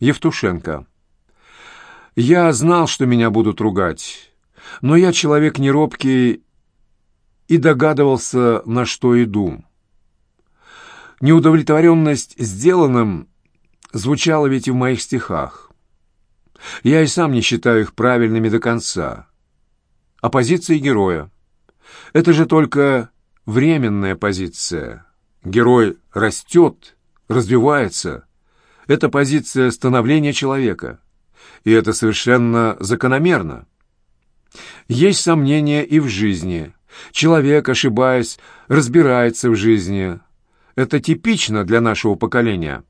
Евтушенко. Я знал, что меня будут ругать, но я человек неробкий и догадывался, на что иду. Неудовлетворенность сделанным звучала ведь и в моих стихах. Я и сам не считаю их правильными до конца. А позиция героя — это же только временная позиция. Герой растет, развивается. Это позиция становления человека. И это совершенно закономерно. Есть сомнения и в жизни. Человек, ошибаясь, разбирается в жизни. Это типично для нашего поколения.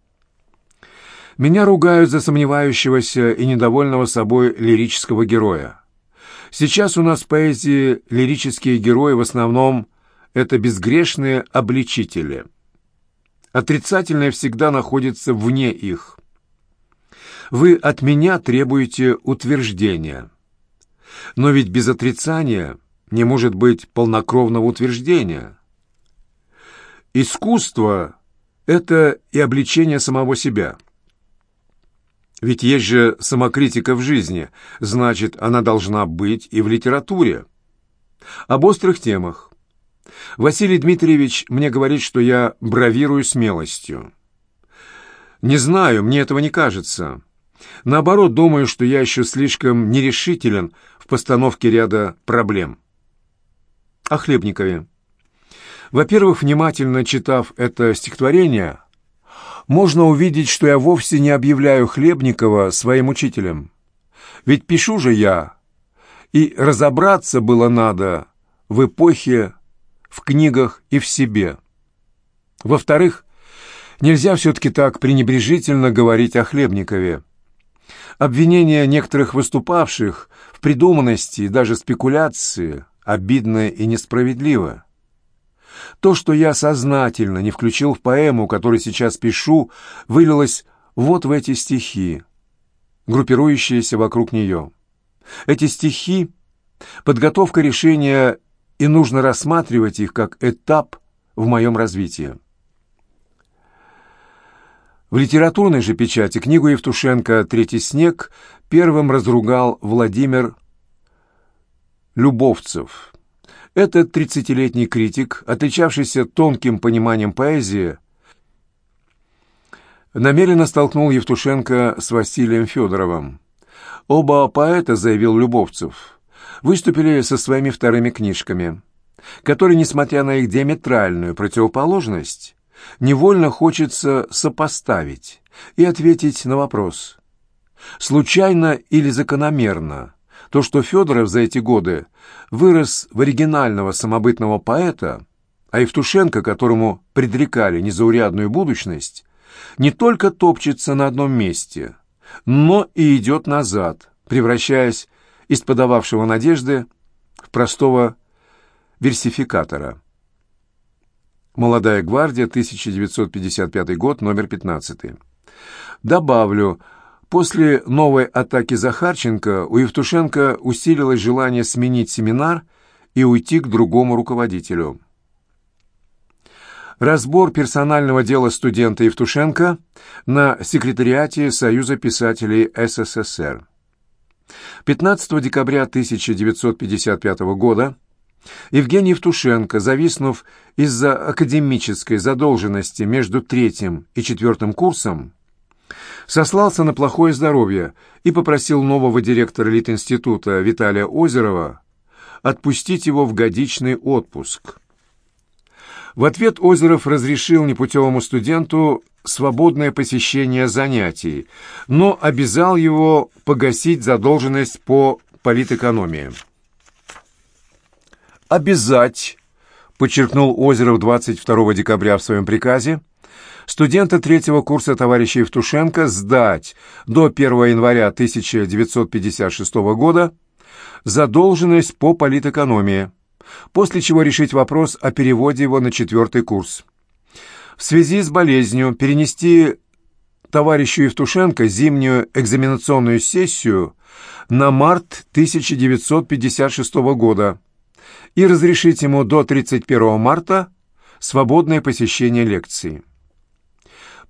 Меня ругают за сомневающегося и недовольного собой лирического героя. Сейчас у нас в поэзии лирические герои в основном это безгрешные обличители. Отрицательное всегда находится вне их. Вы от меня требуете утверждения. Но ведь без отрицания не может быть полнокровного утверждения. Искусство — это и обличение самого себя – ведь есть же самокритика в жизни, значит, она должна быть и в литературе. Об острых темах. Василий Дмитриевич мне говорит, что я бравирую смелостью. Не знаю, мне этого не кажется. Наоборот, думаю, что я еще слишком нерешителен в постановке ряда проблем. О Хлебникове. Во-первых, внимательно читав это стихотворение, можно увидеть, что я вовсе не объявляю Хлебникова своим учителем. Ведь пишу же я, и разобраться было надо в эпохе, в книгах и в себе. Во-вторых, нельзя все-таки так пренебрежительно говорить о Хлебникове. Обвинения некоторых выступавших в придуманности и даже спекуляции обидно и несправедливо. То, что я сознательно не включил в поэму, которую сейчас пишу, вылилось вот в эти стихи, группирующиеся вокруг нее. Эти стихи — подготовка решения, и нужно рассматривать их как этап в моем развитии. В литературной же печати книгу Евтушенко «Третий снег» первым разругал Владимир Любовцев – этот тридцатилетний критик, отличавшийся тонким пониманием поэзии, намеренно столкнул Евтушенко с Василием Федоровым. Оба поэта, заявил Любовцев, выступили со своими вторыми книжками, которые, несмотря на их диаметральную противоположность, невольно хочется сопоставить и ответить на вопрос, случайно или закономерно то, что Федоров за эти годы вырос в оригинального самобытного поэта, а Евтушенко, которому предрекали незаурядную будущность, не только топчется на одном месте, но и идет назад, превращаясь из подававшего надежды в простого версификатора. «Молодая гвардия», 1955 год, номер 15. Добавлю, После новой атаки Захарченко у Евтушенко усилилось желание сменить семинар и уйти к другому руководителю. Разбор персонального дела студента Евтушенко на секретариате Союза писателей СССР. 15 декабря 1955 года Евгений Евтушенко, зависнув из-за академической задолженности между третьим и четвертым курсом, сослался на плохое здоровье и попросил нового директора Литинститута Виталия Озерова отпустить его в годичный отпуск. В ответ Озеров разрешил непутевому студенту свободное посещение занятий, но обязал его погасить задолженность по политэкономии. «Обязать», — подчеркнул Озеров 22 декабря в своем приказе, студента третьего курса товарища Евтушенко сдать до 1 января 1956 года задолженность по политэкономии, после чего решить вопрос о переводе его на четвертый курс. В связи с болезнью перенести товарищу Евтушенко зимнюю экзаменационную сессию на март 1956 года и разрешить ему до 31 марта свободное посещение лекций.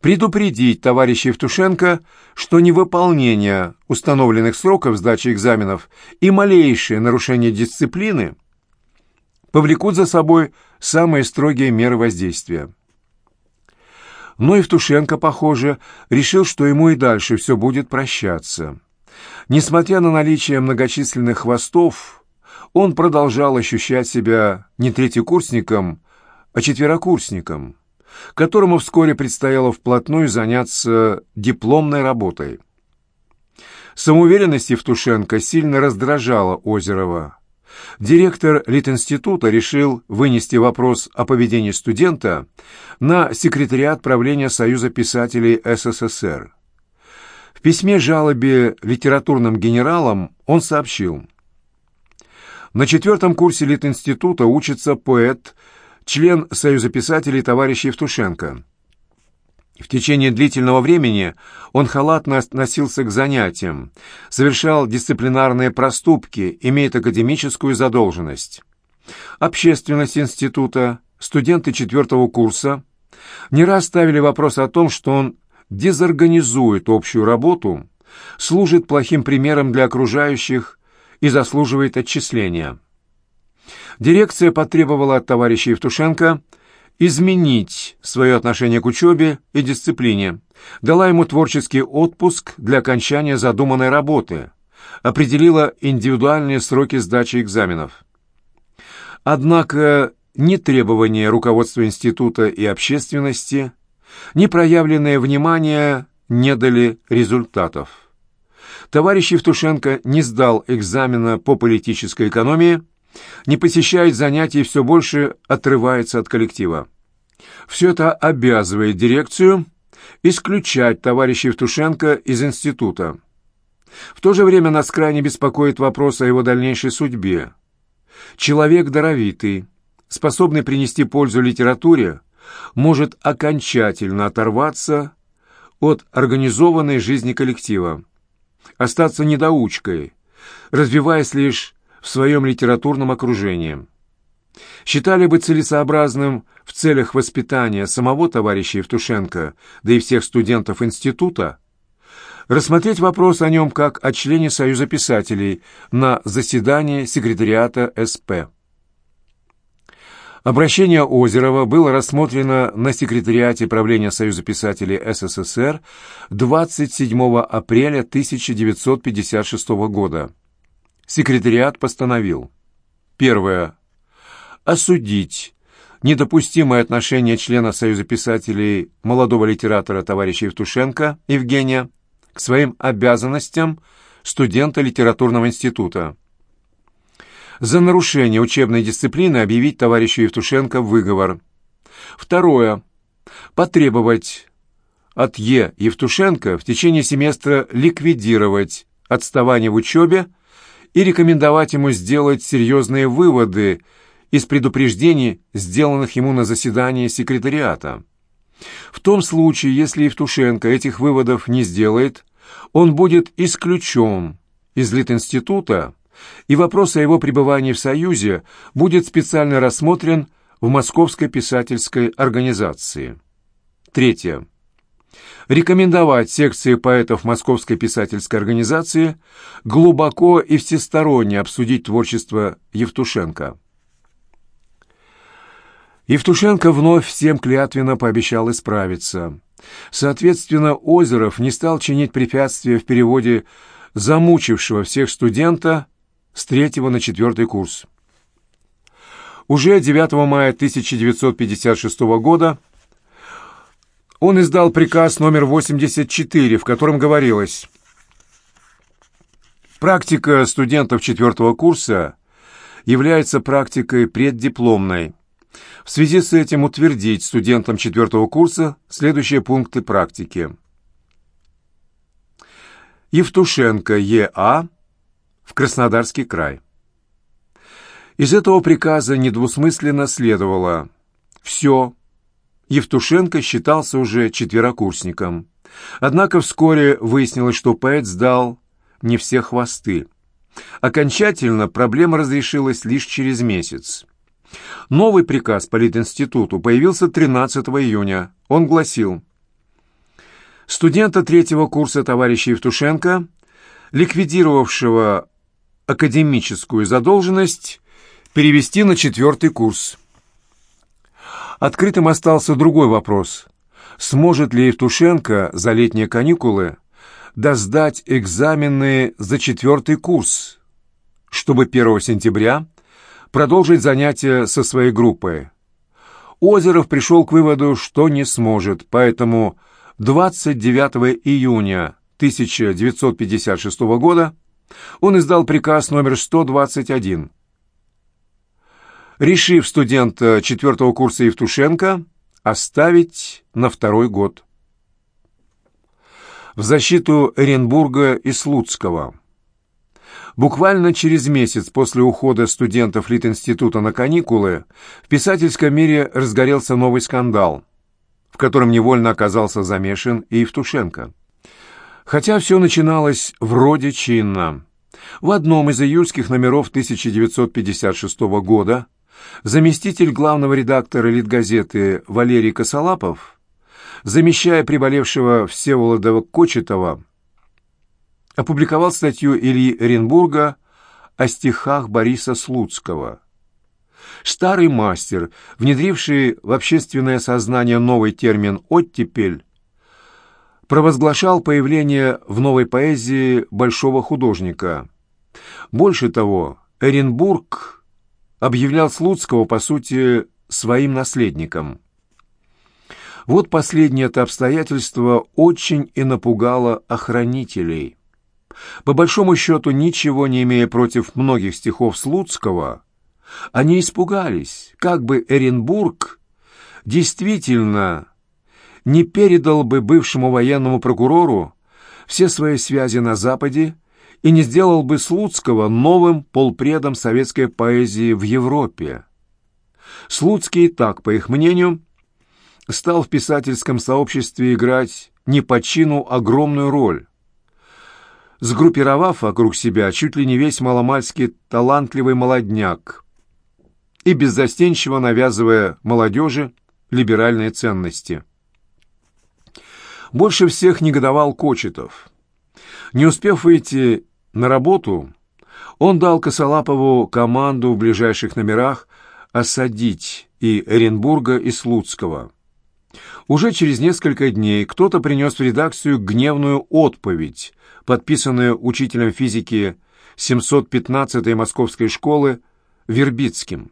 предупредить товарища Евтушенко, что невыполнение установленных сроков сдачи экзаменов и малейшее нарушение дисциплины повлекут за собой самые строгие меры воздействия. Но Евтушенко, похоже, решил, что ему и дальше все будет прощаться. Несмотря на наличие многочисленных хвостов, он продолжал ощущать себя не третьекурсником, а четверокурсником, которому вскоре предстояло вплотную заняться дипломной работой. Самоуверенность Евтушенко сильно раздражала Озерова. Директор Литинститута решил вынести вопрос о поведении студента на секретариат правления Союза писателей СССР. В письме жалобе литературным генералам он сообщил. На четвертом курсе Литинститута учится поэт, член Союза писателей товарищ Евтушенко. В течение длительного времени он халатно относился к занятиям, совершал дисциплинарные проступки, имеет академическую задолженность. Общественность института, студенты четвертого курса не раз ставили вопрос о том, что он дезорганизует общую работу, служит плохим примером для окружающих и заслуживает отчисления. Дирекция потребовала от товарища Евтушенко – изменить свое отношение к учебе и дисциплине, дала ему творческий отпуск для окончания задуманной работы, определила индивидуальные сроки сдачи экзаменов. Однако ни требования руководства института и общественности, ни проявленное внимание не дали результатов. Товарищ Евтушенко не сдал экзамена по политической экономии, не посещает занятий и все больше отрывается от коллектива. Все это обязывает дирекцию исключать товарища Евтушенко из института. В то же время нас крайне беспокоит вопрос о его дальнейшей судьбе. Человек даровитый, способный принести пользу литературе, может окончательно оторваться от организованной жизни коллектива, остаться недоучкой, развиваясь лишь в своем литературном окружении. Считали бы целесообразным в целях воспитания самого товарища Евтушенко, да и всех студентов института, рассмотреть вопрос о нем как о члене Союза писателей на заседании секретариата СП. Обращение Озерова было рассмотрено на секретариате правления Союза писателей СССР 27 апреля 1956 года. Секретариат постановил. Первое. Осудить недопустимое отношение члена Союза писателей молодого литератора товарища Евтушенко Евгения к своим обязанностям студента литературного института. За нарушение учебной дисциплины объявить товарищу Евтушенко выговор. Второе. Потребовать от Е. Евтушенко в течение семестра ликвидировать отставание в учебе и рекомендовать ему сделать серьезные выводы из предупреждений, сделанных ему на заседании секретариата. В том случае, если Евтушенко этих выводов не сделает, он будет исключен из Литинститута, и вопрос о его пребывании в Союзе будет специально рассмотрен в Московской писательской организации. Третье рекомендовать секции поэтов Московской писательской организации глубоко и всесторонне обсудить творчество Евтушенко. Евтушенко вновь всем клятвенно пообещал исправиться. Соответственно, Озеров не стал чинить препятствия в переводе замучившего всех студента с третьего на четвертый курс. Уже 9 мая 1956 года он издал приказ номер 84, в котором говорилось «Практика студентов четвертого курса является практикой преддипломной. В связи с этим утвердить студентам четвертого курса следующие пункты практики. Евтушенко Е.А. в Краснодарский край. Из этого приказа недвусмысленно следовало все, Евтушенко считался уже четверокурсником. Однако вскоре выяснилось, что поэт сдал не все хвосты. Окончательно проблема разрешилась лишь через месяц. Новый приказ по Литинституту появился 13 июня. Он гласил студента третьего курса товарища Евтушенко, ликвидировавшего академическую задолженность, перевести на четвертый курс. Открытым остался другой вопрос. Сможет ли Евтушенко за летние каникулы доздать экзамены за четвертый курс, чтобы 1 сентября продолжить занятия со своей группой? Озеров пришел к выводу, что не сможет, поэтому 29 июня 1956 года он издал приказ номер 121 решив студента четвертого курса Евтушенко оставить на второй год. В защиту Эренбурга и Слуцкого. Буквально через месяц после ухода студентов Литинститута на каникулы в писательском мире разгорелся новый скандал, в котором невольно оказался замешан и Евтушенко. Хотя все начиналось вроде чинно. В одном из июльских номеров 1956 года заместитель главного редактора «Литгазеты» Валерий Косолапов, замещая приболевшего Всеволода Кочетова, опубликовал статью Ильи Оренбурга о стихах Бориса Слуцкого. Старый мастер, внедривший в общественное сознание новый термин «оттепель», провозглашал появление в новой поэзии большого художника. Больше того, Эренбург объявлял Слуцкого, по сути, своим наследником. Вот последнее это обстоятельство очень и напугало охранителей. По большому счету, ничего не имея против многих стихов Слуцкого, они испугались, как бы Эренбург действительно не передал бы бывшему военному прокурору все свои связи на Западе и не сделал бы Слуцкого новым полпредом советской поэзии в Европе. Слуцкий и так, по их мнению, стал в писательском сообществе играть не по чину огромную роль, сгруппировав вокруг себя чуть ли не весь маломальский талантливый молодняк и беззастенчиво навязывая молодежи либеральные ценности. Больше всех негодовал Кочетов. Не успев выйти на работу он дал Косолапову команду в ближайших номерах осадить и Эренбурга, и Слуцкого. Уже через несколько дней кто-то принес в редакцию гневную отповедь, подписанную учителем физики 715-й московской школы Вербицким.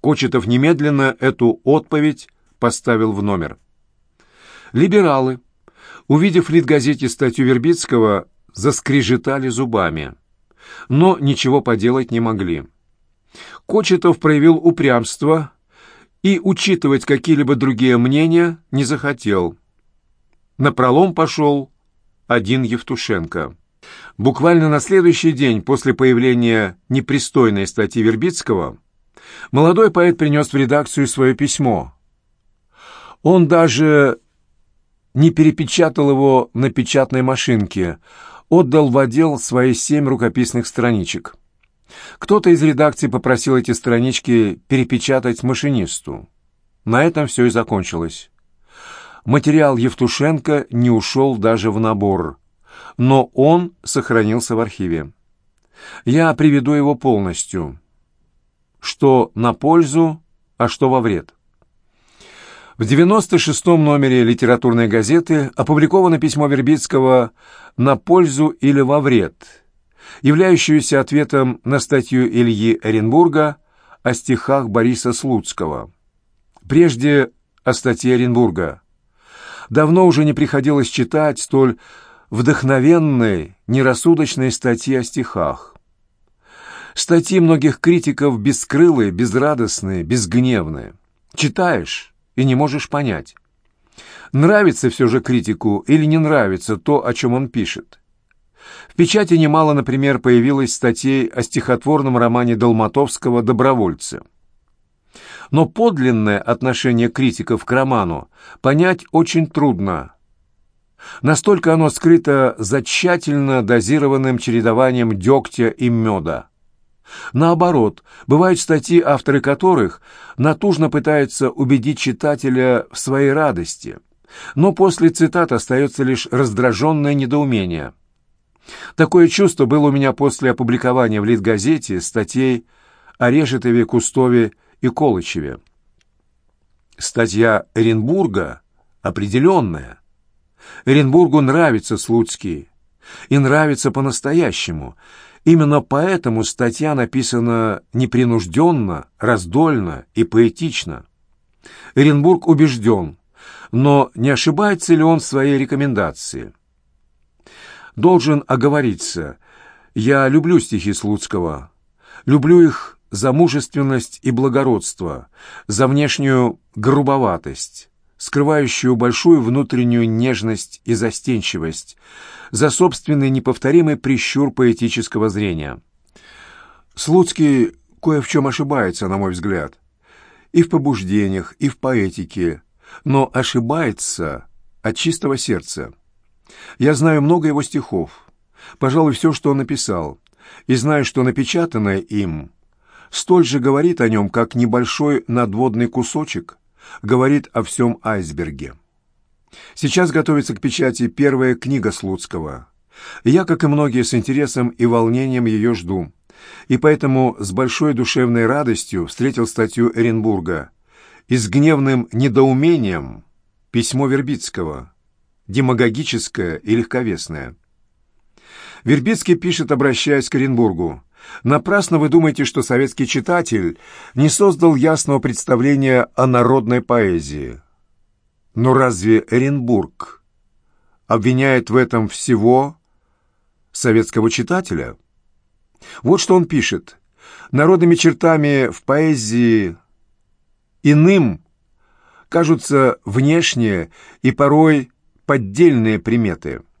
Кочетов немедленно эту отповедь поставил в номер. Либералы, увидев в Литгазете статью Вербицкого, заскрежетали зубами, но ничего поделать не могли. Кочетов проявил упрямство и учитывать какие-либо другие мнения не захотел. На пролом пошел один Евтушенко. Буквально на следующий день после появления непристойной статьи Вербицкого молодой поэт принес в редакцию свое письмо. Он даже не перепечатал его на печатной машинке, отдал в отдел свои семь рукописных страничек. Кто-то из редакции попросил эти странички перепечатать машинисту. На этом все и закончилось. Материал Евтушенко не ушел даже в набор, но он сохранился в архиве. Я приведу его полностью. Что на пользу, а что во вред. В 96-м номере литературной газеты опубликовано письмо Вербицкого «На пользу или во вред», являющееся ответом на статью Ильи Оренбурга о стихах Бориса Слуцкого. Прежде о статье Оренбурга. Давно уже не приходилось читать столь вдохновенной, нерассудочной статьи о стихах. Статьи многих критиков бескрылые, безрадостные, безгневные. Читаешь и не можешь понять, нравится все же критику или не нравится то, о чем он пишет. В печати немало, например, появилось статей о стихотворном романе Долматовского «Добровольцы». Но подлинное отношение критиков к роману понять очень трудно. Настолько оно скрыто за тщательно дозированным чередованием дегтя и меда. Наоборот, бывают статьи, авторы которых натужно пытаются убедить читателя в своей радости, Но после цитат остается лишь раздраженное недоумение. Такое чувство было у меня после опубликования в Литгазете статей о Решетове, Кустове и Колычеве. Статья Эренбурга определенная. Эренбургу нравится Слуцкий. И нравится по-настоящему. Именно поэтому статья написана непринужденно, раздольно и поэтично. Эренбург убежден, но не ошибается ли он в своей рекомендации? Должен оговориться. Я люблю стихи Слуцкого. Люблю их за мужественность и благородство, за внешнюю грубоватость, скрывающую большую внутреннюю нежность и застенчивость, за собственный неповторимый прищур поэтического зрения. Слуцкий кое в чем ошибается, на мой взгляд. И в побуждениях, и в поэтике, но ошибается от чистого сердца. Я знаю много его стихов, пожалуй, все, что он написал, и знаю, что напечатанное им – столь же говорит о нем, как небольшой надводный кусочек говорит о всем айсберге. Сейчас готовится к печати первая книга Слуцкого. Я, как и многие, с интересом и волнением ее жду. И поэтому с большой душевной радостью встретил статью Эренбурга и с гневным недоумением письмо Вербицкого, демагогическое и легковесное. Вербицкий пишет, обращаясь к Оренбургу, Напрасно вы думаете, что советский читатель не создал ясного представления о народной поэзии. Но разве Эренбург обвиняет в этом всего советского читателя? Вот что он пишет. Народными чертами в поэзии иным кажутся внешние и порой поддельные приметы –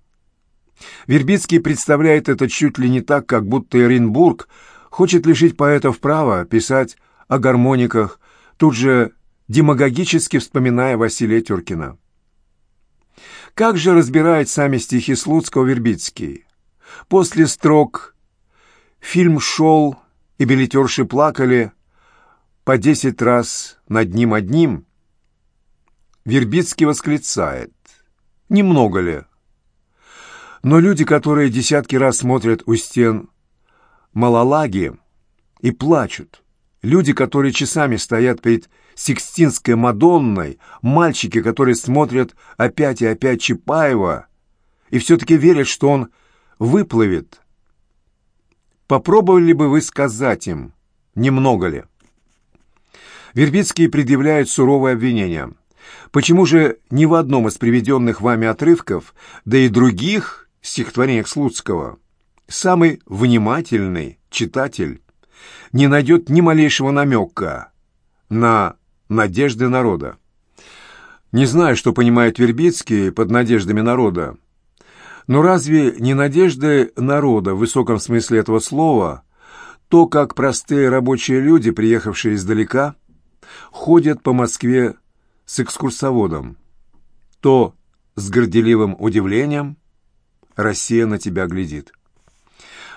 Вербицкий представляет это чуть ли не так, как будто Оренбург хочет лишить поэтов права писать о гармониках, тут же демагогически вспоминая Василия Тюркина. Как же разбирает сами стихи Слуцкого Вербицкий? После строк «Фильм шел, и билетерши плакали по десять раз над ним одним» Вербицкий восклицает «Немного ли?» Но люди, которые десятки раз смотрят у стен Малалаги и плачут, люди, которые часами стоят перед Сикстинской Мадонной, мальчики, которые смотрят опять и опять Чапаева и все-таки верят, что он выплывет. Попробовали бы вы сказать им, немного ли? Вербицкий предъявляет суровое обвинение. Почему же ни в одном из приведенных вами отрывков, да и других, стихотворениях Слуцкого, самый внимательный читатель не найдет ни малейшего намека на надежды народа. Не знаю, что понимает Вербицкий под надеждами народа, но разве не надежды народа в высоком смысле этого слова то, как простые рабочие люди, приехавшие издалека, ходят по Москве с экскурсоводом, то с горделивым удивлением, Россия на тебя глядит.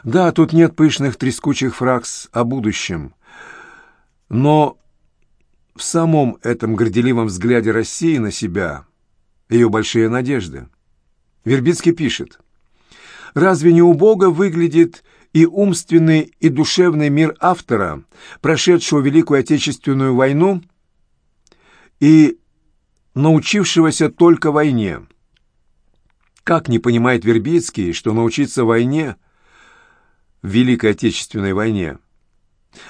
Да, тут нет пышных трескучих фраз о будущем, но в самом этом горделивом взгляде России на себя ее большие надежды. Вербицкий пишет, «Разве не убого выглядит и умственный, и душевный мир автора, прошедшего Великую Отечественную войну и научившегося только войне?» Как не понимает Вербицкий, что научиться войне, Великой Отечественной войне,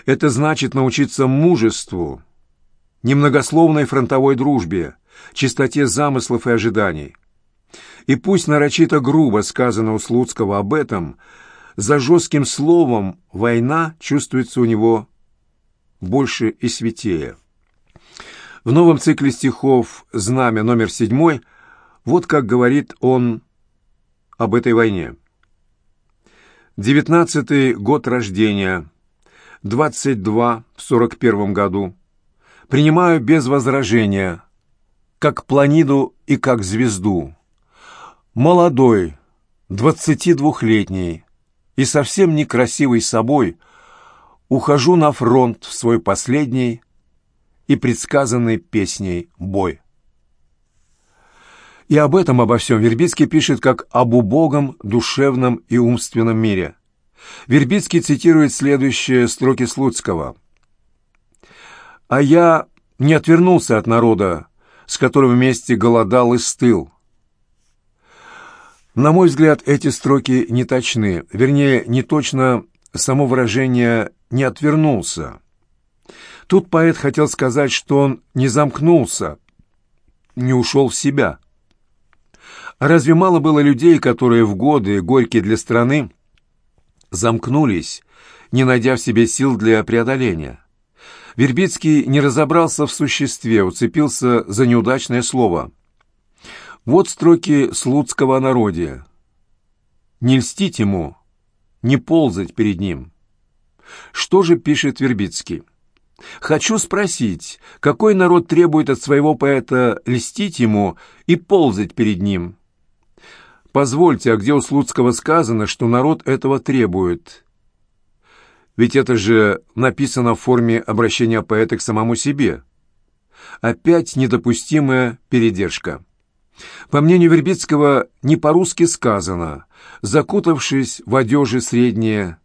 это значит научиться мужеству, немногословной фронтовой дружбе, чистоте замыслов и ожиданий. И пусть нарочито грубо сказано у Слуцкого об этом, за жестким словом «война» чувствуется у него больше и святее. В новом цикле стихов «Знамя» номер седьмой вот как говорит он об этой войне. Девятнадцатый год рождения, двадцать два в сорок первом году. Принимаю без возражения, как планиду и как звезду. Молодой, двадцати двухлетний и совсем некрасивый собой, ухожу на фронт в свой последний и предсказанный песней бой. И об этом, обо всем Вербицкий пишет как об убогом душевном и умственном мире. Вербицкий цитирует следующие строки Слуцкого. «А я не отвернулся от народа, с которым вместе голодал и стыл. На мой взгляд, эти строки не точны, вернее, не точно само выражение «не отвернулся». Тут поэт хотел сказать, что он не замкнулся, не ушел в себя. Разве мало было людей, которые в годы, горькие для страны, замкнулись, не найдя в себе сил для преодоления? Вербицкий не разобрался в существе, уцепился за неудачное слово. Вот строки Слуцкого о. «Не льстить ему, не ползать перед ним». Что же пишет Вербицкий? «Хочу спросить, какой народ требует от своего поэта льстить ему и ползать перед ним?» Позвольте, а где у Слуцкого сказано, что народ этого требует? Ведь это же написано в форме обращения поэта к самому себе. Опять недопустимая передержка. По мнению Вербицкого, не по-русски сказано, закутавшись в одежи средние,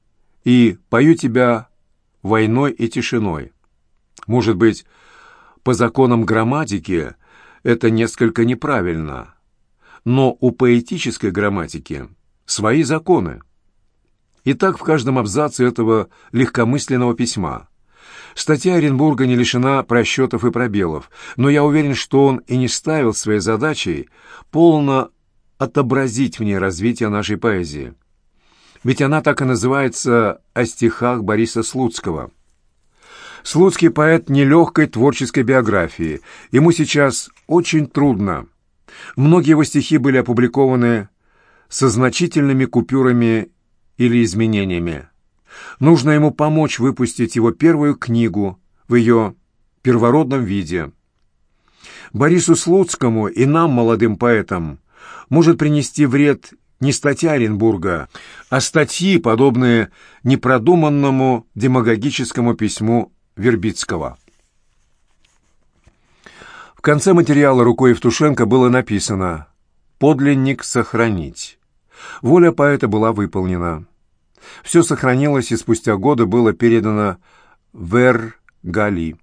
и пою тебя войной и тишиной. Может быть, по законам грамматики это несколько неправильно, но у поэтической грамматики свои законы. И так в каждом абзаце этого легкомысленного письма. Статья Оренбурга не лишена просчетов и пробелов, но я уверен, что он и не ставил своей задачей полно отобразить в ней развитие нашей поэзии. Ведь она так и называется «О стихах Бориса Слуцкого». Слуцкий поэт нелегкой творческой биографии. Ему сейчас очень трудно. Многие его стихи были опубликованы со значительными купюрами или изменениями. Нужно ему помочь выпустить его первую книгу в ее первородном виде. Борису Слуцкому и нам, молодым поэтам, может принести вред не статья Оренбурга, а статьи, подобные непродуманному демагогическому письму Вербицкого. В конце материала рукой Евтушенко было написано «Подлинник сохранить». Воля поэта была выполнена. Все сохранилось и спустя годы было передано в Эр-Гали.